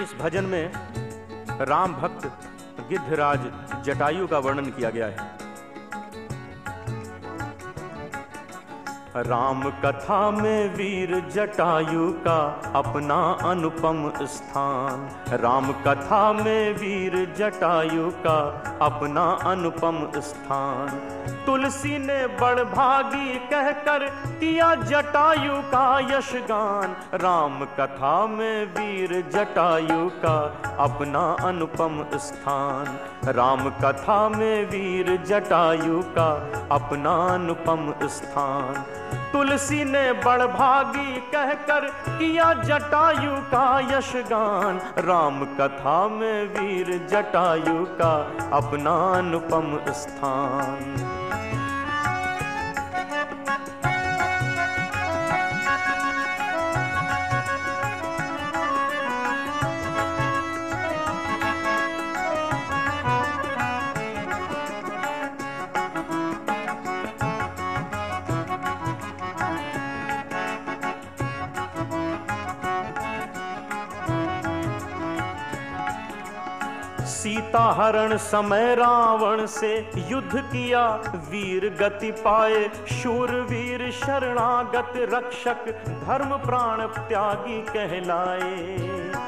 इस भजन में राम भक्त गिद्धराज जटायु का वर्णन किया गया है। राम कथा में वीर जटायु का अपना अनुपम स्थान। राम कथा में वीर जटायु का अपना अनुपम स्थान। तुलसी ने बड़ भागी कहकर किया जटायु का यशगान राम कथा में वीर जटायु का अपना अनुपम स्थान। राम कथा में वीर जटायु का अपना अनुपम स्थान। तुलसी ने बड़ भागी कहकर किया जटायु का यशगान। राम कथा में वीर जटायु का अपना अनुपम स्थान। सीता हरण समय रावण से युद्ध किया, वीर गति पाए शूर वीर शरणागत रक्षक धर्म प्राण त्यागी कहलाए।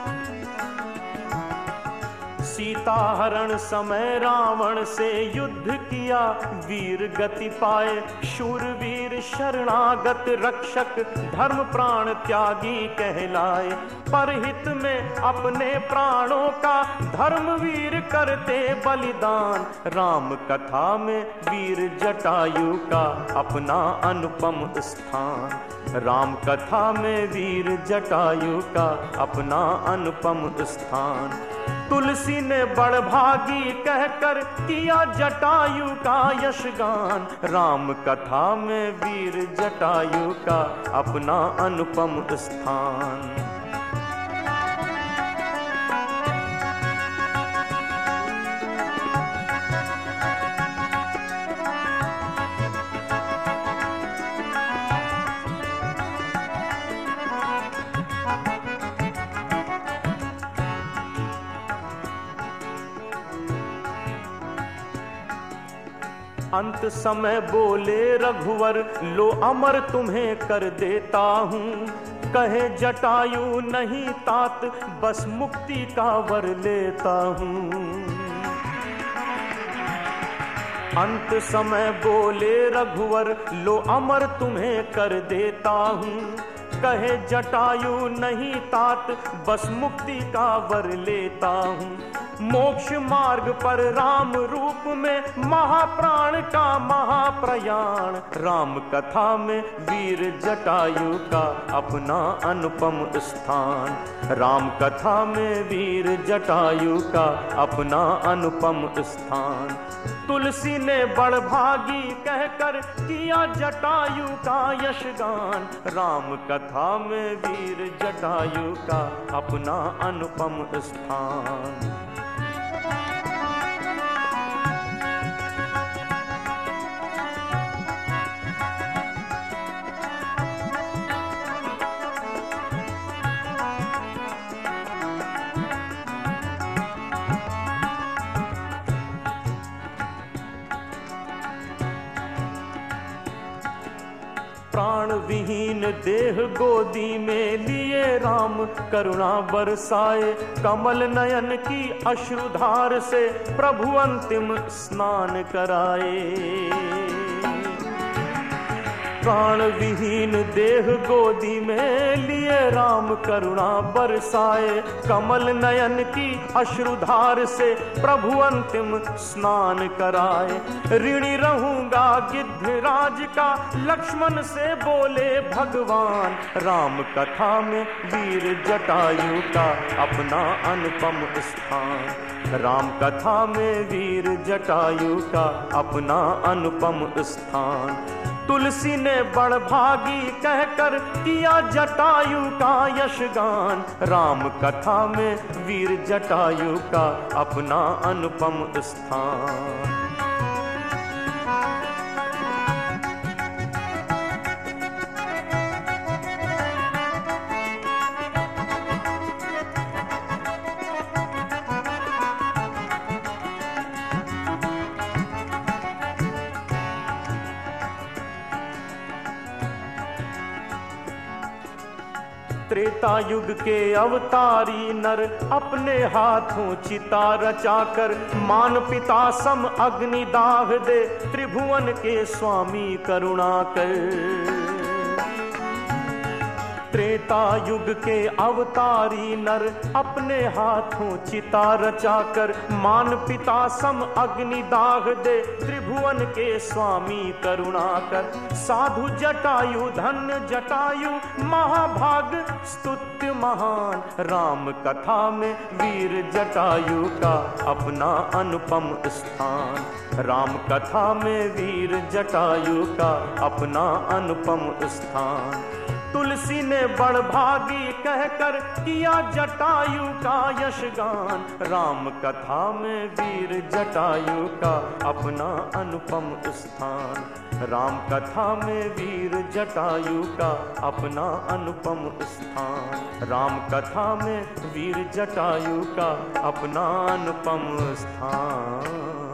सीता हरण समय रावण से युद्ध किया। वीर गति पाए शूर वीर शरणागत रक्षक, धर्म प्राण त्यागी कहलाए। परहित में अपने प्राणों का धर्म वीर करते बलिदान। राम कथा में वीर जटायु का अपना अनुपम स्थान। राम कथा में वीर जटायु का अपना अनुपम स्थान। तुलसी ने बड़ भागी कहकर किया जटायु का यशगान राम कथा में वीर जटायु का अपना अनुपम स्थान। अंत समय बोले, रघुवर, लो अमर तुम्हें कर देता हूँ। कहे, जटायु नहीं तात, बस मुक्ति का वर लेता हूँ। अंत समय बोले, रघुवर, लो अमर तुम्हें कर देता हूँ। कहे, जटायु नहीं तात, बस मुक्ति का वर लेता हूँ। मोक्ष मार्ग पर राम रूप में महाप्राण का महाप्रयाण। राम कथा में वीर जटायु का अपना अनुपम स्थान। राम कथा में वीर जटायु का अपना अनुपम स्थान। तुलसी ने बड़ भागी कहकर किया जटायु का यशगान। राम कथा में वीर जटायु का अपना अनुपम स्थान। विहीन देह गोदी में लिए राम। करुणा बरसाए कमल नयन की अश्रुधार से प्रभु अंतिम स्नान कराए। प्राण विहीन देह गोदी में लिए राम करुणा बरसाए। कमल नयन की अश्रुधार से प्रभु अंतिम स्नान कराए। ऋणी रहूँगा गिद्धराज का, लक्ष्मण से बोले भगवान। राम कथा में वीर जटायु का अपना अनुपम स्थान। राम कथा में वीर जटायु का अपना अनुपम स्थान। तुलसी ने बड़ भागी कहकर किया जटायु का यशगान। राम कथा में वीर जटायु का अपना अनुपम स्थान। त्रेता युग के अवतारी नर अपने हाथों चिता रचाकर, मान पिता सम अग्नि दाह दे, त्रिभुवन के स्वामी करुणा कर। त्रेता युग के अवतारी नर अपने हाथों चिता रचाकर मान पिता सम अग्नि दाग दे, त्रिभुवन के स्वामी करुणा कर। साधु जटायु, धन्य जटायु, महाभाग, स्तुत्य महान राम कथा में वीर जटायु का अपना अनुपम स्थान। राम कथा में वीर जटायु का अपना अनुपम स्थान। तुलसी ने बड़ भागी कहकर किया जटायु का यशगान। राम कथा में वीर जटायु का अपना अनुपम स्थान। राम कथा में वीर जटायु का अपना अनुपम स्थान। राम कथा में वीर जटायु का अपना अनुपम स्थान।